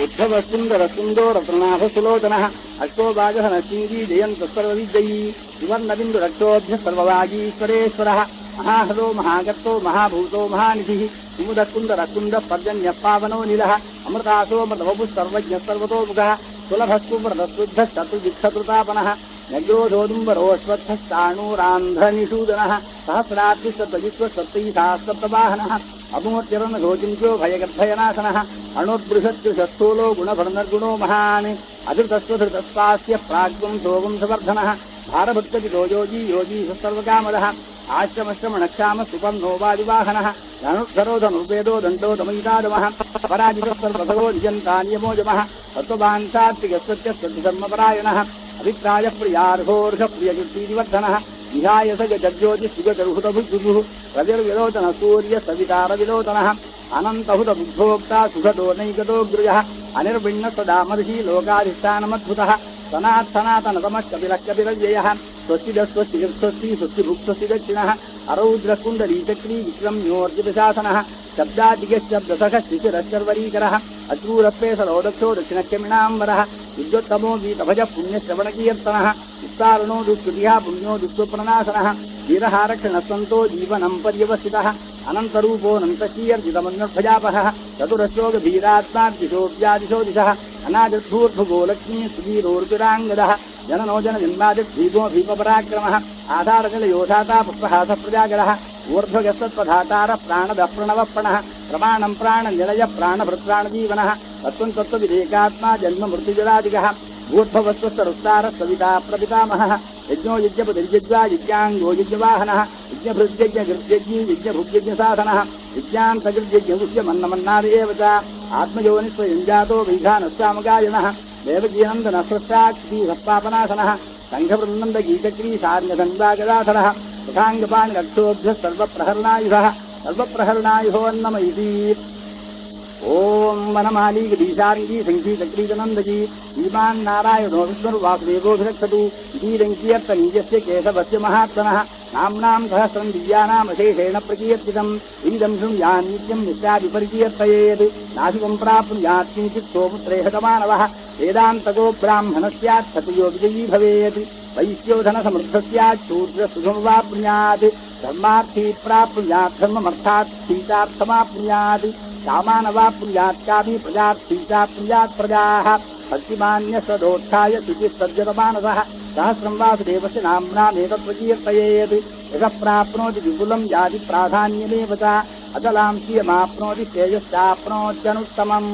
उद्धव सुंदर सुंदो रत्नाथ सुलोचन अशोभाग नसीरी जयंत सर्वविजयी सुवर्ण बिंदु रक्तोभ्य सर्वभागीश्वरेश्वर महाहरो महागत्तो महाभूतो महानिधि सुमुद कुंदर कुंद पर्जन्य पावनो निल अमृतासो मृतवपु सर्वज्ञ सर्वतोमुखः सुलभस्तुव्रतशुद्ध शत्रुजिक्षतृतापनः नग्रोधोदुम्बरोऽश्वत्थश्चाणूरान्ध्रनिषूदनः सहस्राद्रिशतजित्वसप्तैः सहस्रप्रवाहनः అమోచరణ గోచించో భయగర్భయనాశన అణుర్బృహత్యుషస్థూలో గుణభర్ణర్గుణో మహాన్ అధృతస్వధృతస్వాస్య ప్రాగ్వం సోవంశవర్ధన భారభక్తకి గోయోజీ యోజీ సర్వకామద ఆశ్రమశ్రమణక్షామ సుపర్ణోవాదివాహన ధనుర్ధరో ధనుర్వేదో దండో దమయితాదమ పరాజితస్సర్వసగో నిజంతా నియమోజమ తత్వవాంఛాత్తిగస్వత్య సద్ధిధర్మపరాయణ అభిప్రాయ ప్రియార్హోర్హ ప్రియకృతీవర్ధన विहायस जज्योति सुगतरुहृतभुक्तुः रविर्विलोचनः सूर्य सविकारविलोचनः अनन्तहुतबुद्धोक्ता सुखदोनैकदोऽग्रयः अनिर्विण्ण सदा महर्षि लोकाधिष्ठानमद्भुतः सनात् सनातनतमः कपिलः कपिलव्ययः स्वस्ति दस्वस्ति स्वस्ति स्वस्ति भुक्स्वस्ति दक्षिणः అరౌద్రకుండలీచక్రీ విక్రమ్యోర్జితశాసనः శబ్దాదిగశ్శబ్దసఖశ్రుచిరశ్చర్వరీకరः అద్రూరప్పే సరోదక్షో దక్షిణక్షమిణాంబరः విద్వత్తమో వీతభజ పుణ్యశ్రవణకీర్తనः విస్తారణో దుష్టుతియా పుణ్యో దుష్టుప్రణాశనः వీరహారక్షణస్వంతో జీవనం పర్యవస్థితः అనంతరూపో నంతకీయర్జితమన్వజాపహ చతురశో గభీరాత్మాదిశోప్యాదిశో దిశः అనాజద్భూర్భుగోలక్ష్మీ సుధీరోర్పిరాంగదः జననోజన జన్మాదిభీమో భీమపరాక్రమः आधारज योधाता पुष्पहास प्रजागर ऊर्धस्तत्धाता प्राण प्रणवपण प्रमाण प्राण निलय प्राण प्राणदप्रणवप्रणः प्रमाणम् तत्व प्राणभृत्राणजीवनः जन्म तत्त्वविधेकात्मा जन्ममृत्युजरादिकः भूर्भवस्वस्तरुस्तारस्सविता प्रपितामहः, यज्ञो यज्ञपतिर्यज्वा यज्ञाङ्गो यज्ञवाहनः यज्ञभृज्ञकृज्ञी यज्ञभुग्यज्ञसाधनः यज्ञान्तकृज्ञुष्यमन्नमन्नाद एव च आत्मयोनिस्वयुञ्जातो देवजीनंदन सृष्टा सृष्टाक्षी सत्पापनाशनः సంఘవృందంద గీతక్రీశార్యసంగాగదాధర యథాంగపాణి రక్షోభ్య సర్వప్రహరణాయుధ సర్వప్రహరణాయుహోన్నమయతి ఓం వనమాలీ వనమాలీగీశార్గీ సంగీతక్రీతనందజీ శ్రీమాన్ నారాయణో విష్ణుర్వాసుదేవోభిరక్షతు ఇదీరంకీయర్తనీయస్య కేశవస్య మహాత్మన నామ్నాం సహస్రం దివ్యానామశేషేణ ప్రకీర్తితం. ఈదం శృణ్యాన్నిత్యం నిత్యాది పరికీర్తయేత్ నాశికం ప్రాప్నుయాత్కించిత్ సోపుత్రేహతమానవ. वेदान्तको ब्राह्मणः स्यात् क्षत्रियो विजयी भवेत्। वैश्यो धनसमृद्धः स्यात् शूद्र सुखं वा पुण्यात् धर्मार्थी प्राप्नुयात् धर्ममर्थात् सीतार्थमाप्नुयात् कामानवाप्नुयात् कामी प्रजार्थी चा प्नुयात् प्रजाः। प्रतिमान्यसदोत्थाय शुचिः सज्जनमानसः सहस्रं वासुदेवस्य नाम्नामेतत्प्रकीर्तयेत् यः प्राप्नोति विपुलं याति प्राधान्यमेव च। अचलां श्रियमाप्नोति श्रेयश्चाप्नोत्यनुत्तमम्